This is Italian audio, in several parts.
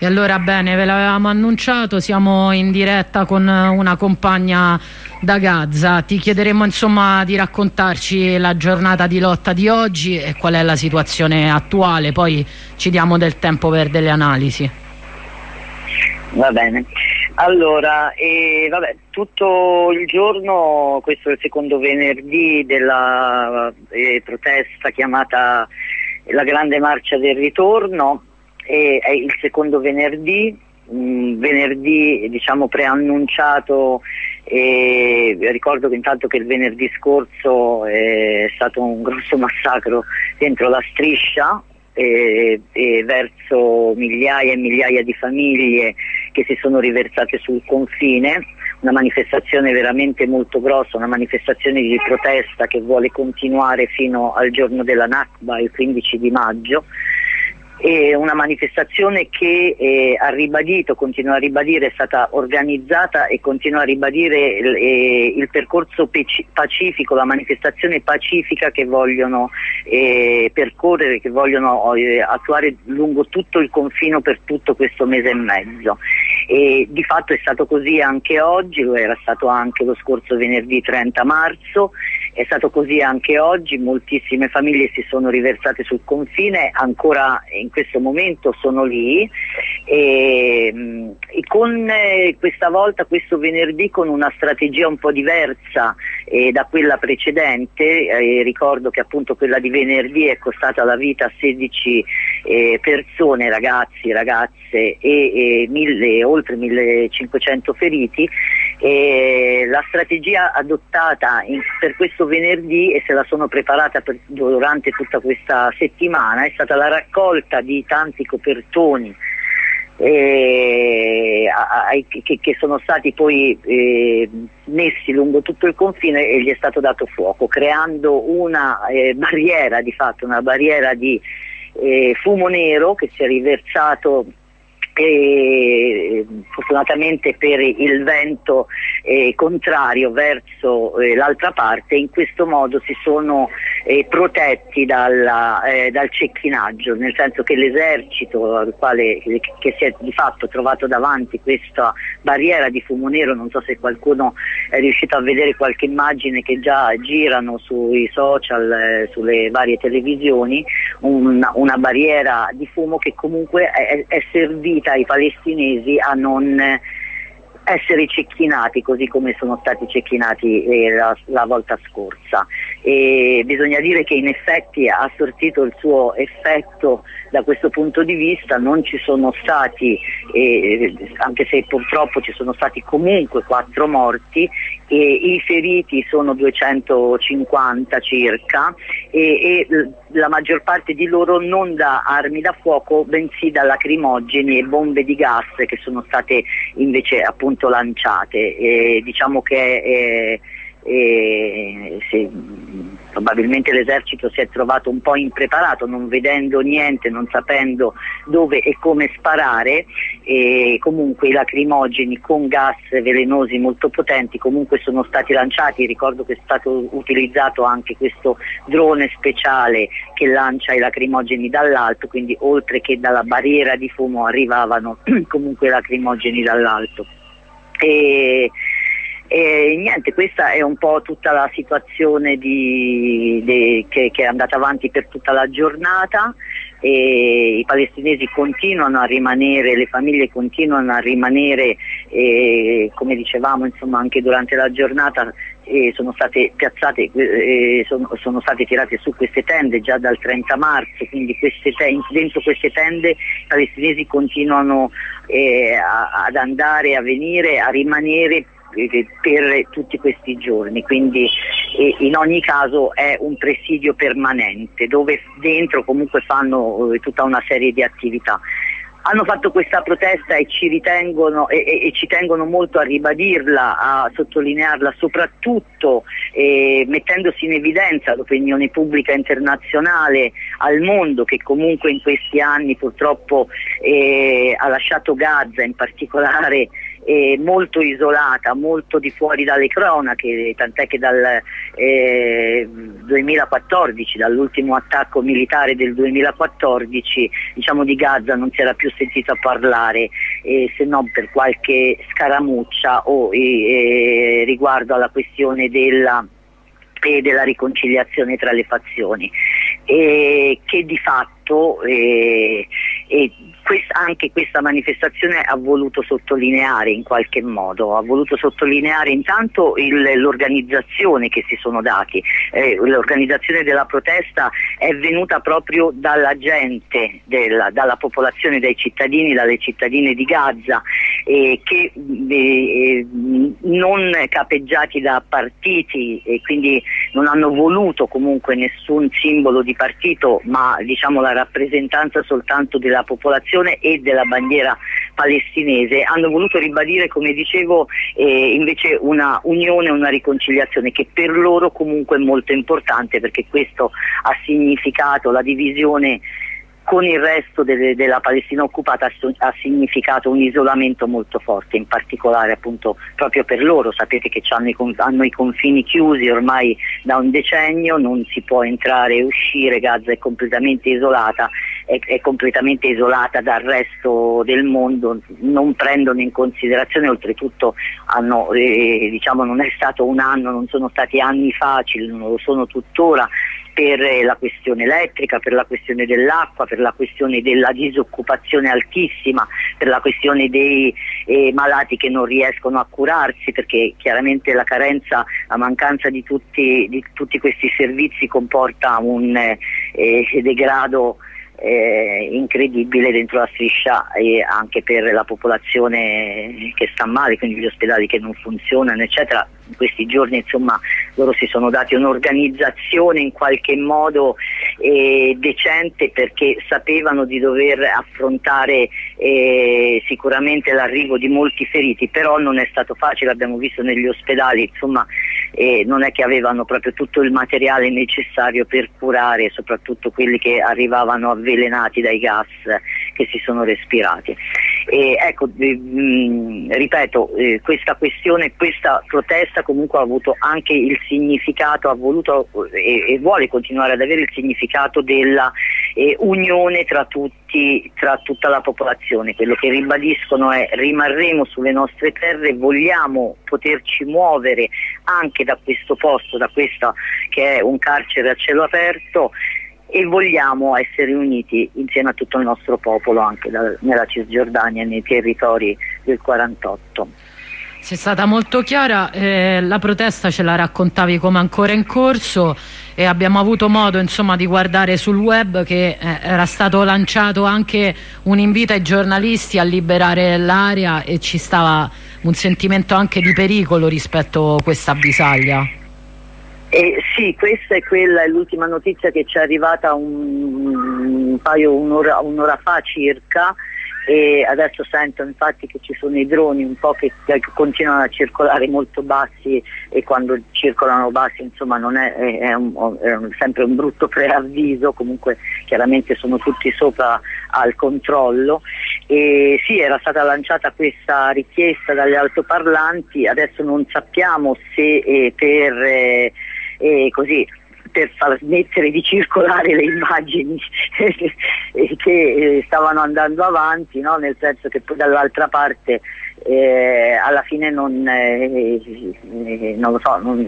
E allora bene, ve l'avevamo annunciato, siamo in diretta con una compagna da Gaza. Ti chiederemo insomma di raccontarci la giornata di lotta di oggi e qual è la situazione attuale, poi ci diamo del tempo per delle analisi. Va bene. Allora, eh, vabbè, tutto il giorno, questo è il secondo venerdì della eh, protesta chiamata la Grande Marcia del Ritorno, e è il secondo venerdì, mh, venerdì diciamo preannunciato e ricordo che intanto che il venerdì scorso è stato un grosso massacro dentro la striscia e, e verso migliaia e migliaia di famiglie che si sono riversate sul confine. Una manifestazione veramente molto grossa, una manifestazione di protesta che vuole continuare fino al giorno della Nakba, il 15 di maggio è una manifestazione che eh, ha ribadito, continua a ribadire, è stata organizzata e continua a ribadire il, eh, il percorso pacifico, la manifestazione pacifica che vogliono eh, percorrere, che vogliono eh, attuare lungo tutto il confino per tutto questo mese e mezzo. E di fatto è stato così anche oggi, lo era stato anche lo scorso venerdì 30 marzo è stato così anche oggi, moltissime famiglie si sono riversate sul confine, ancora in questo momento sono lì. E, e con eh, questa volta, questo venerdì, con una strategia un po' diversa eh, da quella precedente, eh, ricordo che appunto quella di venerdì è costata la vita a 16 eh, persone, ragazzi, ragazze e, mille, oltre 1500 feriti, la strategia adottata in, per questo venerdì e se la sono preparata per, durante tutta questa settimana è stata la raccolta di tanti copertoni eh, che, sono stati poi messi lungo tutto il confine e gli è stato dato fuoco, creando una barriera di fatto, una barriera di fumo nero che si è riversato e fortunatamente per il vento eh, contrario verso eh, l'altra parte in questo modo si sono eh, protetti dalla, eh, dal cecchinaggio nel senso che l'esercito al quale, che si è di fatto trovato davanti questa barriera di fumo nero non so se qualcuno è riuscito a vedere qualche immagine che già girano sui social eh, sulle varie televisioni una, una barriera di fumo che comunque è, è servita invita i palestinesi a non essere cecchinati così come sono stati cecchinati eh, la, la, volta scorsa. E bisogna dire che in effetti ha sortito il suo effetto da questo punto di vista, non ci sono stati, eh, anche se purtroppo ci sono stati comunque quattro morti, i feriti sono 250 circa e, e, la maggior parte di loro non da armi da fuoco bensì da lacrimogeni e bombe di gas che sono state invece appunto lanciate. E diciamo che eh, eh, se, probabilmente l'esercito si è trovato un po' impreparato, non vedendo niente, non sapendo dove e come sparare, e comunque i lacrimogeni con gas velenosi molto potenti comunque sono stati lanciati, ricordo che è stato utilizzato anche questo drone speciale che lancia i lacrimogeni dall'alto, quindi oltre che dalla barriera di fumo arrivavano comunque i lacrimogeni dall'alto. E, e niente, questa è un po' tutta la situazione di, de, che, che, è andata avanti per tutta la giornata e i palestinesi continuano a rimanere, le famiglie continuano a rimanere, e, come dicevamo insomma, anche durante la giornata eh, sono state piazzate, eh, sono, sono, state tirate su queste tende già dal 30 marzo, quindi queste tende, dentro queste tende i palestinesi continuano eh, a, ad andare, a venire, a rimanere per tutti questi giorni, quindi in ogni caso è un presidio permanente dove dentro comunque fanno eh, tutta una serie di attività. Hanno fatto questa protesta e ci ritengono e, e, e ci tengono molto a ribadirla, a sottolinearla, soprattutto eh, mettendosi in evidenza l'opinione pubblica internazionale al mondo che comunque in questi anni purtroppo eh, ha lasciato Gaza, in particolare molto isolata, molto di fuori dalle cronache, tant'è che dal eh, 2014, dall'ultimo attacco militare del 2014, diciamo di Gaza non si era più sentito parlare eh, se non per qualche scaramuccia o eh, riguardo alla questione della e della riconciliazione tra le fazioni, e che di fatto eh, e quest anche questa manifestazione ha voluto sottolineare in qualche modo, ha voluto sottolineare intanto l'organizzazione che si sono dati, eh, l'organizzazione della protesta è venuta proprio dalla gente, della, dalla popolazione, dai cittadini, dalle cittadine di Gaza eh, che eh, non capeggiati da partiti e quindi non hanno voluto comunque nessun simbolo di partito ma diciamo la rappresentanza soltanto della popolazione e della bandiera palestinese. Hanno voluto ribadire come dicevo eh, invece una unione, una riconciliazione che per loro comunque è molto importante perché questo ha significato la divisione con il resto de della Palestina occupata ha significato un isolamento molto forte, in particolare appunto proprio per loro, sapete che hanno i, hanno i confini chiusi ormai da un decennio, non si può entrare e uscire, Gaza è completamente isolata, è, è completamente isolata dal resto del mondo, non prendono in considerazione, oltretutto hanno, eh, diciamo, non è stato un anno, non sono stati anni facili, non lo sono tuttora, per la questione elettrica, per la questione dell'acqua, per la questione della disoccupazione altissima, per la questione dei eh, malati che non riescono a curarsi, perché chiaramente la carenza, la mancanza di tutti, di tutti questi servizi comporta un eh, degrado eh, incredibile dentro la striscia e anche per la popolazione che sta male, quindi gli ospedali che non funzionano, eccetera. In questi giorni insomma loro si sono dati un'organizzazione in qualche modo eh, decente perché sapevano di dover affrontare eh, sicuramente l'arrivo di molti feriti, però non è stato facile, abbiamo visto negli ospedali, insomma eh, non è che avevano proprio tutto il materiale necessario per curare soprattutto quelli che arrivavano avvelenati dai gas che si sono respirati. E, ecco, eh, mh, ripeto, eh, questa questione, questa protesta comunque ha avuto anche il significato, ha voluto e, e vuole continuare ad avere il significato della eh, unione tra tutti, tra tutta la popolazione. Quello che ribadiscono è rimarremo sulle nostre terre, vogliamo poterci muovere anche da questo posto, da questo che è un carcere a cielo aperto e vogliamo essere uniti insieme a tutto il nostro popolo anche da, nella Cisgiordania nei territori del 48. Sei stata molto chiara, eh, la protesta ce la raccontavi come ancora in corso e abbiamo avuto modo insomma, di guardare sul web che eh, era stato lanciato anche un invito ai giornalisti a liberare l'area e ci stava un sentimento anche di pericolo rispetto a questa avvisaglia. Eh, sì, questa è quella, è l'ultima notizia che ci è arrivata un, un paio, un'ora, un fa circa e adesso sento infatti che ci sono i droni un po' che, che, continuano a circolare molto bassi e quando circolano bassi insomma non è, è, un, è un, sempre un brutto preavviso, comunque chiaramente sono tutti sopra al controllo. E sì era stata lanciata questa richiesta dagli altoparlanti, adesso non sappiamo se eh, per eh, eh, così per far smettere di circolare le immagini che eh, stavano andando avanti, no? nel senso che poi dall'altra parte eh, alla fine non, eh, eh non, so, non,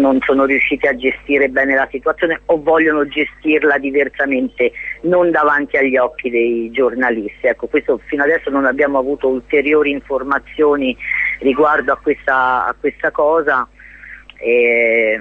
non, sono riusciti a gestire bene la situazione o vogliono gestirla diversamente, non davanti agli occhi dei giornalisti. Ecco, questo, fino adesso non abbiamo avuto ulteriori informazioni riguardo a questa, a questa cosa. Eh,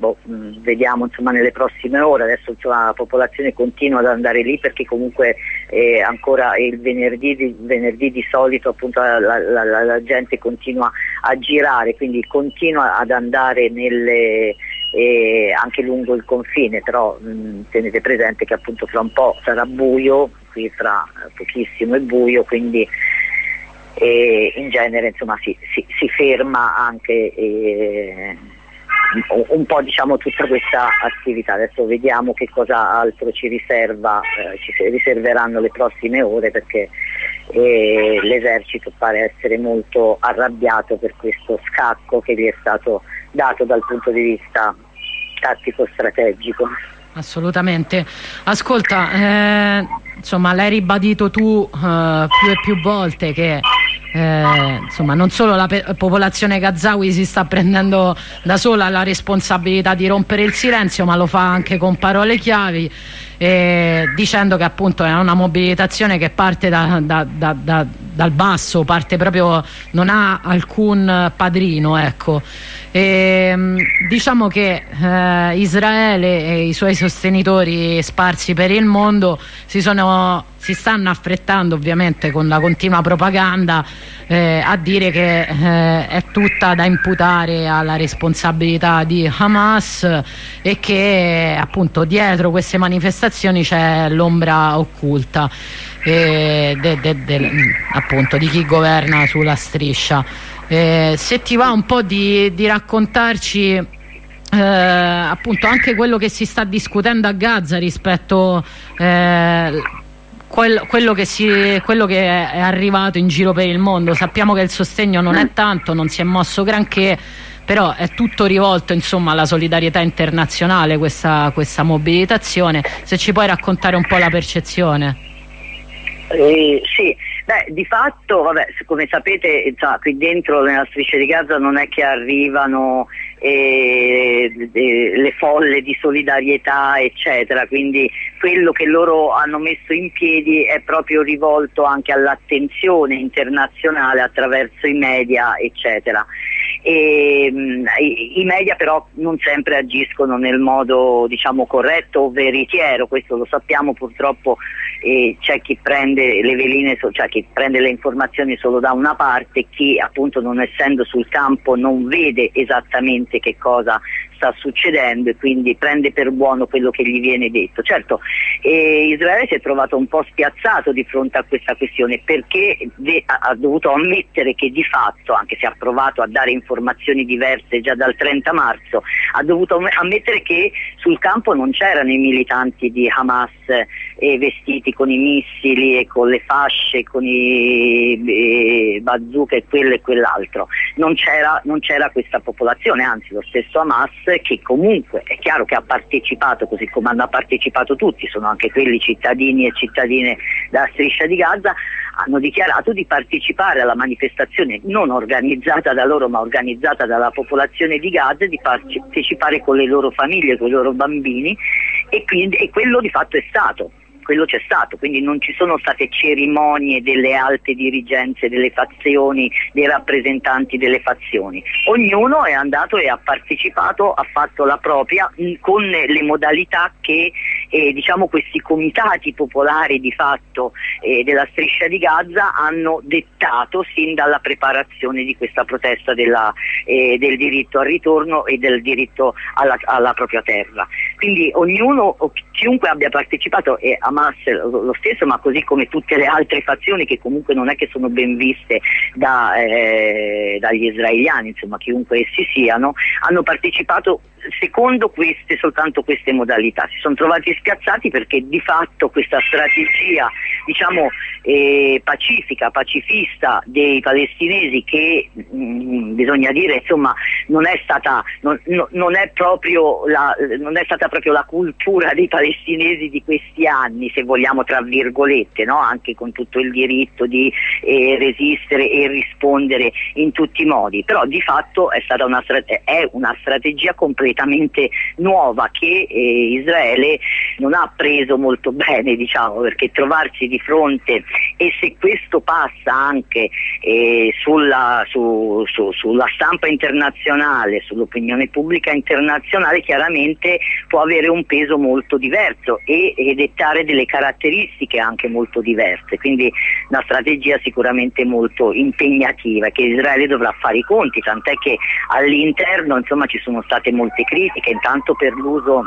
boh, mm, vediamo insomma, nelle prossime ore, adesso insomma, la popolazione continua ad andare lì perché comunque eh, ancora il venerdì di, venerdì di solito appunto, la, la, la, la, gente continua a girare, quindi continua ad andare nelle, eh, anche lungo il confine, però mh, mm, tenete presente che appunto fra un po' sarà buio, qui fra pochissimo è buio, quindi eh, in genere insomma, si, si, si ferma anche eh, un po' diciamo tutta questa attività. Adesso vediamo che cosa altro ci riserva, eh, ci riserveranno le prossime ore perché eh, l'esercito pare essere molto arrabbiato per questo scacco che gli è stato dato dal punto di vista tattico strategico. Assolutamente. Ascolta, eh, insomma, l'hai ribadito tu eh, più e più volte che eh, insomma, non solo la popolazione gazawi si sta prendendo da sola la responsabilità di rompere il silenzio, ma lo fa anche con parole chiavi, eh, dicendo che appunto è una mobilitazione che parte da, da, da, dal basso, parte proprio, non ha alcun padrino. Ecco. E, ehm, diciamo che eh, Israele e i suoi sostenitori sparsi per il mondo si, sono, si stanno affrettando ovviamente con la continua propaganda eh, a dire che eh, è tutta da imputare alla responsabilità di Hamas e che appunto dietro queste manifestazioni c'è l'ombra occulta eh, de, de, de, appunto di chi governa sulla striscia. Eh, se ti va un po' di, di raccontarci eh, appunto anche quello che si sta discutendo a Gaza rispetto eh, quel, quello, che si, quello che è arrivato in giro per il mondo. Sappiamo che il sostegno non è tanto non si è mosso granché però è tutto rivolto insomma, alla solidarietà internazionale questa, questa mobilitazione. Se ci puoi raccontare un po' la percezione. Eh, sì, Beh, di fatto, vabbè, come sapete, cioè, qui dentro nella striscia di Gaza non è che arrivano eh, le folle di solidarietà, eccetera, quindi quello che loro hanno messo in piedi è proprio rivolto anche all'attenzione internazionale attraverso i media, eccetera. E, mh, i, i, media però non sempre agiscono nel modo diciamo, corretto o veritiero, questo lo sappiamo purtroppo eh, c'è chi prende le veline, cioè chi prende le informazioni solo da una parte, chi appunto non essendo sul campo non vede esattamente che cosa sta succedendo e quindi prende per buono quello che gli viene detto. Certo, eh, Israele si è trovato un po' spiazzato di fronte a questa questione perché ha dovuto ammettere che di fatto, anche se ha provato a dare informazioni diverse già dal 30 marzo, ha dovuto ammettere che sul campo non c'erano i militanti di Hamas eh, vestiti con i missili e con le fasce, con i eh, bazooka e quello e quell'altro. Non c'era, non c'era questa popolazione, anzi lo stesso Hamas che comunque è chiaro che ha partecipato, così come hanno partecipato tutti, sono anche quelli cittadini e cittadine della striscia di Gaza, hanno dichiarato di partecipare alla manifestazione non organizzata da loro ma organizzata dalla popolazione di Gaza, di partecipare con le loro famiglie, con i loro bambini e, quindi, e quello di fatto è stato quello c'è stato, quindi non ci sono state cerimonie delle alte dirigenze delle fazioni, dei rappresentanti delle fazioni. Ognuno è andato e ha partecipato, ha fatto la propria mh, con le modalità che eh, diciamo, questi comitati popolari di fatto eh, della striscia di Gaza hanno dettato sin dalla preparazione di questa protesta della, eh, del diritto al ritorno e del diritto alla, alla propria terra. Quindi ognuno, chiunque abbia partecipato, e Hamas lo stesso, ma così come tutte le altre fazioni che comunque non è che sono ben viste da, eh, dagli israeliani, insomma chiunque essi siano, hanno partecipato secondo queste, soltanto queste modalità. Si sono trovati spiazzati perché di fatto questa strategia diciamo, eh, pacifica, pacifista dei palestinesi che mh, mm, bisogna dire insomma, non, è stata, non, no, non, è la, non, è stata proprio la cultura dei palestinesi di questi anni, se vogliamo tra virgolette, no? anche con tutto il diritto di eh, resistere e rispondere in tutti i modi, però di fatto è, stata una, è una strategia completa completamente nuova che eh, Israele non ha preso molto bene, diciamo, perché trovarsi di fronte e se questo passa anche eh, sulla, su, su, sulla stampa internazionale, sull'opinione pubblica internazionale, chiaramente può avere un peso molto diverso e, e dettare delle caratteristiche anche molto diverse. Quindi una strategia sicuramente molto impegnativa che Israele dovrà fare i conti, tant'è che all'interno insomma, ci sono state molte critiche, intanto per l'uso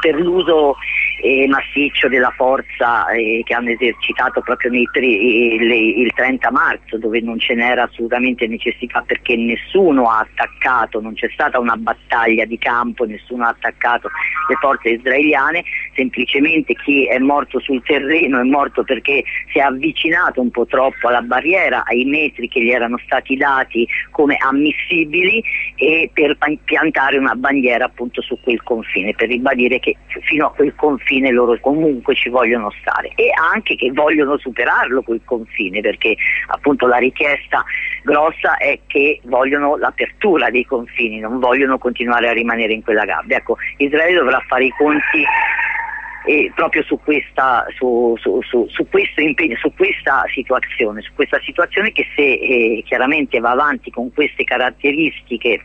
per l'uso eh, massiccio della forza eh, che hanno esercitato proprio nei, il, il 30 marzo dove non ce n'era assolutamente necessità perché nessuno ha attaccato, non c'è stata una battaglia di campo, nessuno ha attaccato le forze israeliane, semplicemente chi è morto sul terreno è morto perché si è avvicinato un po' troppo alla barriera, ai metri che gli erano stati dati come ammissibili e per piantare una bandiera appunto su quel confine, per ribadire che fino a quel confine loro comunque ci vogliono stare e anche che vogliono superarlo quel confine perché appunto la richiesta grossa è che vogliono l'apertura dei confini, non vogliono continuare a rimanere in quella gabbia. Ecco, Israele dovrà fare i conti eh, proprio su questa, su, su, su, questo impegno, su questa situazione, su questa situazione che se eh, chiaramente va avanti con queste caratteristiche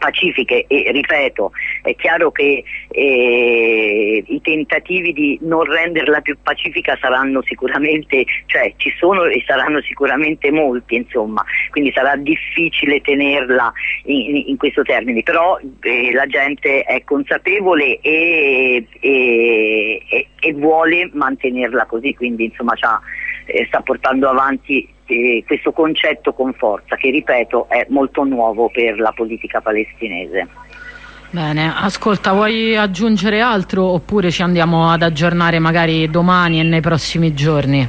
pacifiche e ripeto è chiaro che eh, i tentativi di non renderla più pacifica saranno sicuramente cioè ci sono e saranno sicuramente molti insomma quindi sarà difficile tenerla in, in questo termine però eh, la gente è consapevole e, e, e, e vuole mantenerla così quindi insomma eh, sta portando avanti eh, questo concetto con forza che ripeto è molto nuovo per la politica palestinese. Bene, ascolta, vuoi aggiungere altro oppure ci andiamo ad aggiornare magari domani e nei prossimi giorni?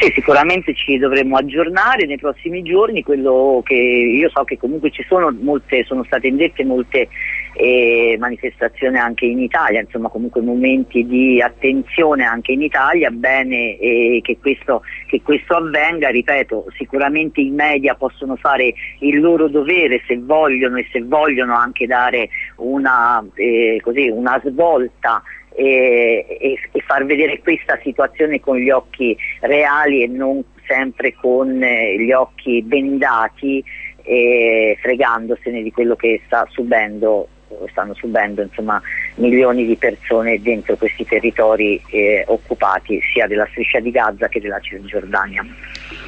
Sì, sicuramente ci dovremo aggiornare nei prossimi giorni, quello che io so che comunque ci sono molte, sono state indette molte e manifestazione anche in Italia, insomma comunque momenti di attenzione anche in Italia, bene eh, che, questo, che, questo, avvenga, ripeto, sicuramente i media possono fare il loro dovere se vogliono e se vogliono anche dare una, eh, così, una svolta e, e, e, far vedere questa situazione con gli occhi reali e non sempre con eh, gli occhi bendati e fregandosene di quello che sta subendo stanno subendo insomma, milioni di persone dentro questi territori eh, occupati sia della striscia di Gaza che della Cisgiordania.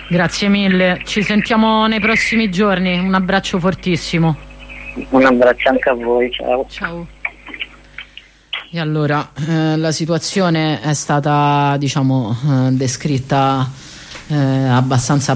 Grazie mille, ci sentiamo nei prossimi giorni, un abbraccio fortissimo. Un abbraccio anche a voi, ciao. Ciao. E allora, eh, la situazione è stata diciamo, eh, descritta eh, abbastanza